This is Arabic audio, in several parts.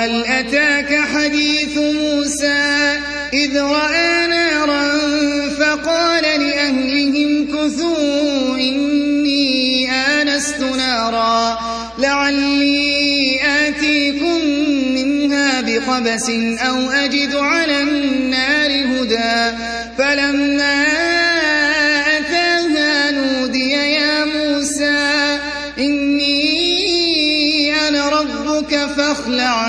وهل أتاك حديث موسى إذ رأى نارا فقال لأهلهم كثوا إني آنست نارا لعلي آتيكم منها بقبس أو أجد على النار هدى فلما أتاها نودي يا موسى إني أنا ربك فاخلع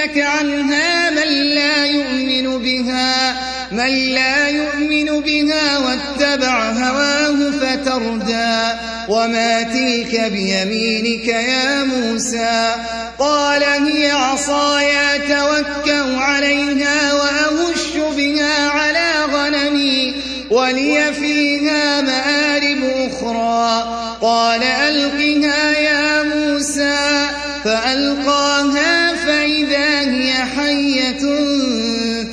يصدنك عنها من لا يؤمن بها من لا يؤمن بها واتبع هواه فتردى. وما تلك بيمينك يا موسى؟ قال هي عصاي توكأ عليها وأهش بها على غنمي ولي فيها مآرب أخرى. قال ألقها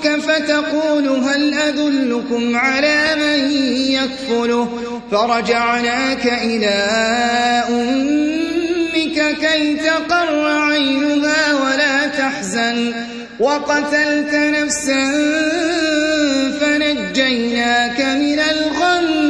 أختك فتقول هل أدلكم على من يكفله فرجعناك إلى أمك كي تقر عينها ولا تحزن وقتلت نفسا فنجيناك من الغم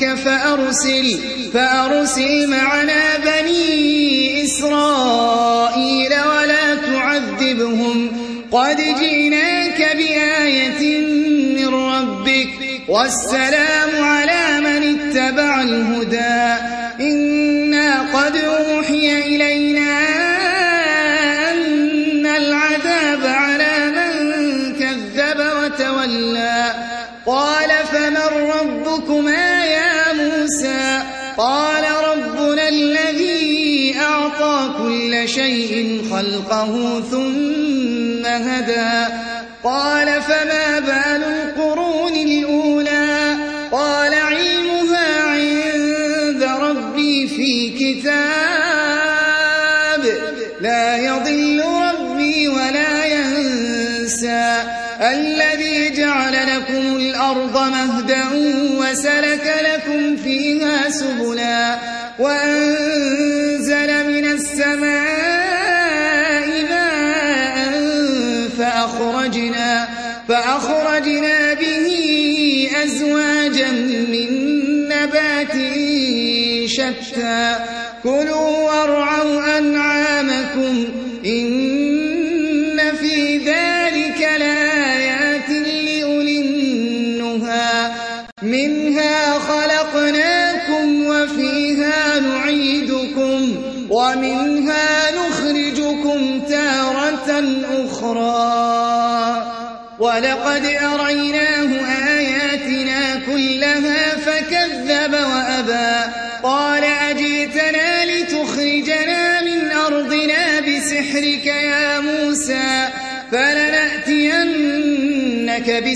ربك فأرسل فأرسل معنا بني إسرائيل ولا تعذبهم. قد جئناك بآية من ربك والسلام على من اتبع الهدى. إنا قد شيء خلقه ثم هدى. قال فما بال القرون الأولى؟ قال علمها عند ربي في كتاب. لا يضل ربي ولا ينسى. الذي جعل لكم الأرض مهدا وسلك لكم فيها سبلا. وأنزل كلوا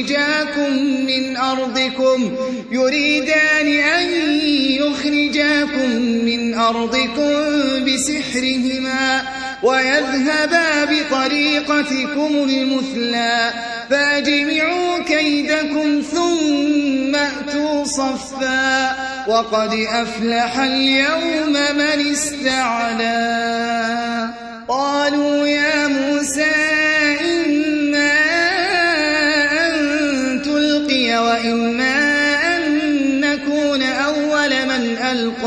يخرجاكم من أرضكم يريدان أن يخرجاكم من أرضكم بسحرهما ويذهبا بطريقتكم المثلى فاجمعوا كيدكم ثم أتوا صفا وقد أفلح اليوم من استعلى. قالوا يا موسى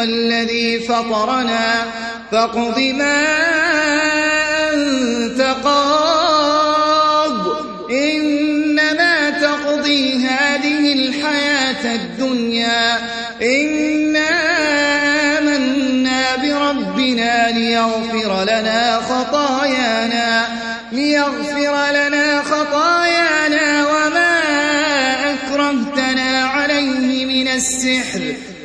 البينات والذي فطرنا فاقض ما أنت قاض. إنما تقضي هذه الحياة الدنيا. إنا آمنا بربنا ليغفر لنا خطايانا.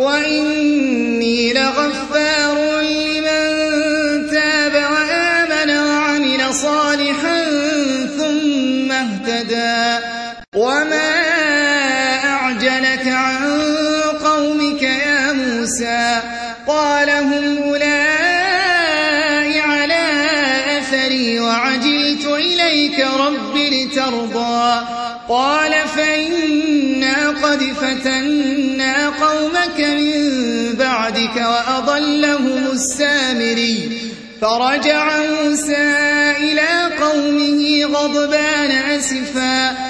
وإني لغفار وأضلهم السامري فرجع موسى إلى قومه غضبان أسفا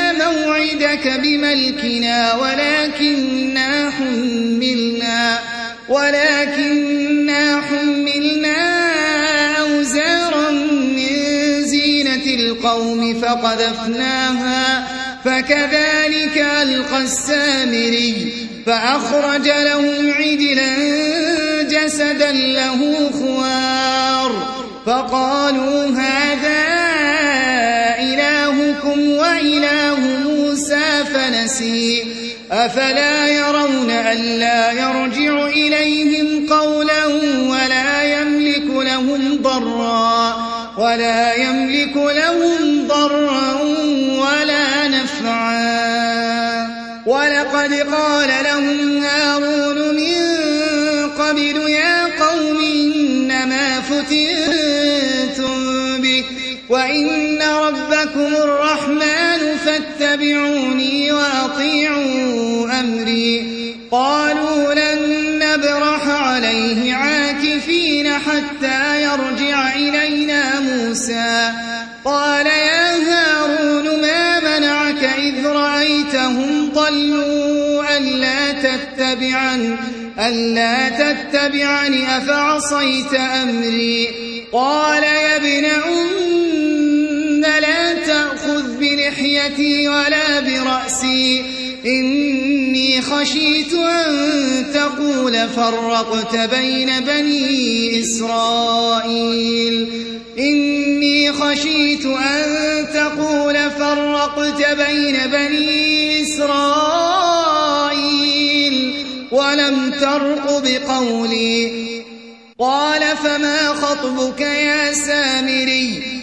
موعدك بملكنا ولكننا حملنا ولكننا حملنا أوزارا من زينة القوم فقذفناها فكذلك ألقى السامري فأخرج لهم عجلا جسدا له خوار. فقالوا هذا إلهكم وإله فنسي أفلا يرون ألا يرجع إليهم قولا ولا يملك لهم ضرا ولا يملك لهم ضرا ولا نفعا. ولقد قال لهم هارون من قبل يا قوم إنما فتنتم به وإن ربكم الرحمن فاتبعوني وأطيعوا أمري. قالوا لن نبرح عليه عاكفين حتى يرجع إلينا موسى. قال يا هارون ما منعك إذ رأيتهم ضلوا ألا تتبعن ألا تتبعني أفعصيت أمري. قال يا ابن أم لا تأخذ بلحيتي ولا برأسي. إني خشيت أن تقول فرقت بين بني إسرائيل. إني خشيت أن تقول فرقت بين بني إسرائيل. ولم ترق بقولي. قال فما خطبك يا سامري؟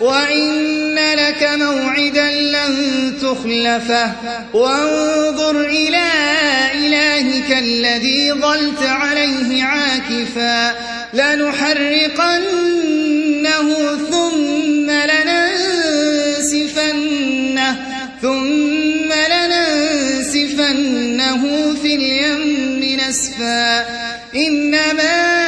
وإن لك موعدا لن تخلفه وانظر إلى إلهك الذي ظلت عليه عاكفا لنحرقنه ثم لننسفنه ثم لننسفنه في اليم نسفا إنما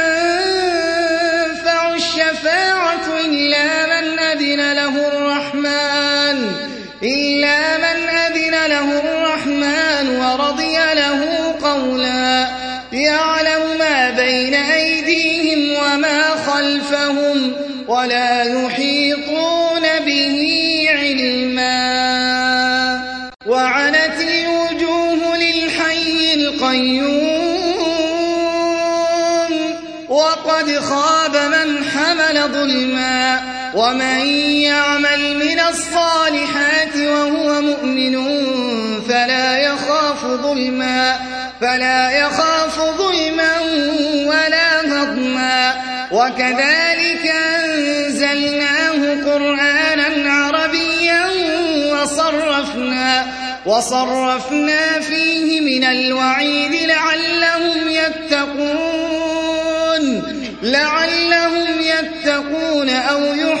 له الرحمن إلا من أذن له الرحمن ورضي له قولا يعلم ما بين أيديهم وما خلفهم ولا يحيطون به علما. وعنت الوجوه للحي القيوم وقد خاب من حمل ظلما. ومن يعمل من الصالحات وهو مؤمن فلا يخاف ظلما فلا يخاف ظلما ولا هضما. وكذلك أنزلناه قرآنا عربيا وصرفنا وصرفنا فيه من الوعيد لعلهم يتقون لعلهم يتقون أو ذكرا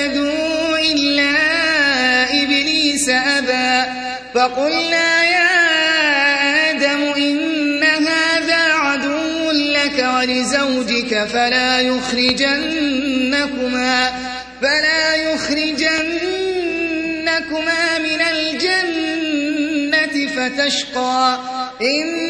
فسجدوا إلا إبليس أبى. فقلنا يا آدم إن هذا عدو لك ولزوجك فلا يخرجنكما فلا يخرجنكما من الجنة فتشقى. إن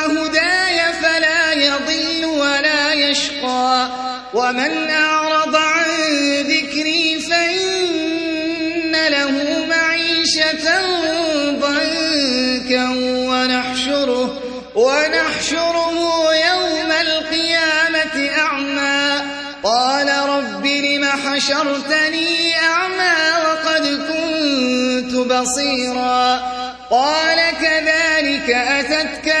ولا يشقى. ومن أعرض عن ذكري فإن له معيشة ضنكا ونحشره ونحشره يوم القيامة أعمى. قال رب لم حشرتني أعمى وقد كنت بصيرا. قال كذلك أتتك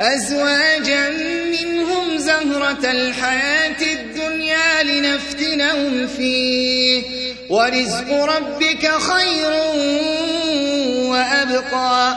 أزواجا منهم زهرة الحياة الدنيا لنفتنهم فيه. ورزق ربك خير وأبقى.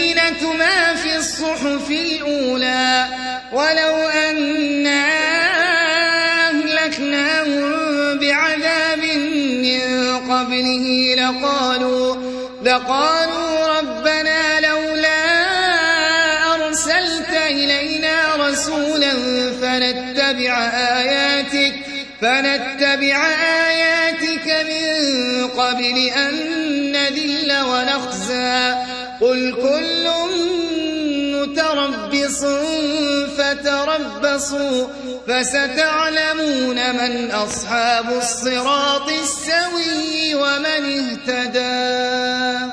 لقالوا ربنا لولا أرسلت إلينا رسولا فنتبع آياتك فنتبع آياتك من قبل أن نذل ونخزى. قل كل فتربصوا فستعلمون من أصحاب الصراط السوي ومن اهتدى